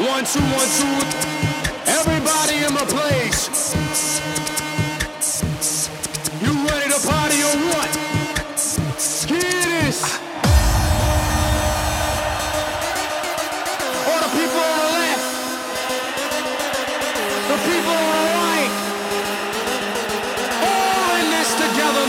One, two, one, two. Everybody in my place. You ready to party or what? Here this. All the people on the left. The people on the right. All in this together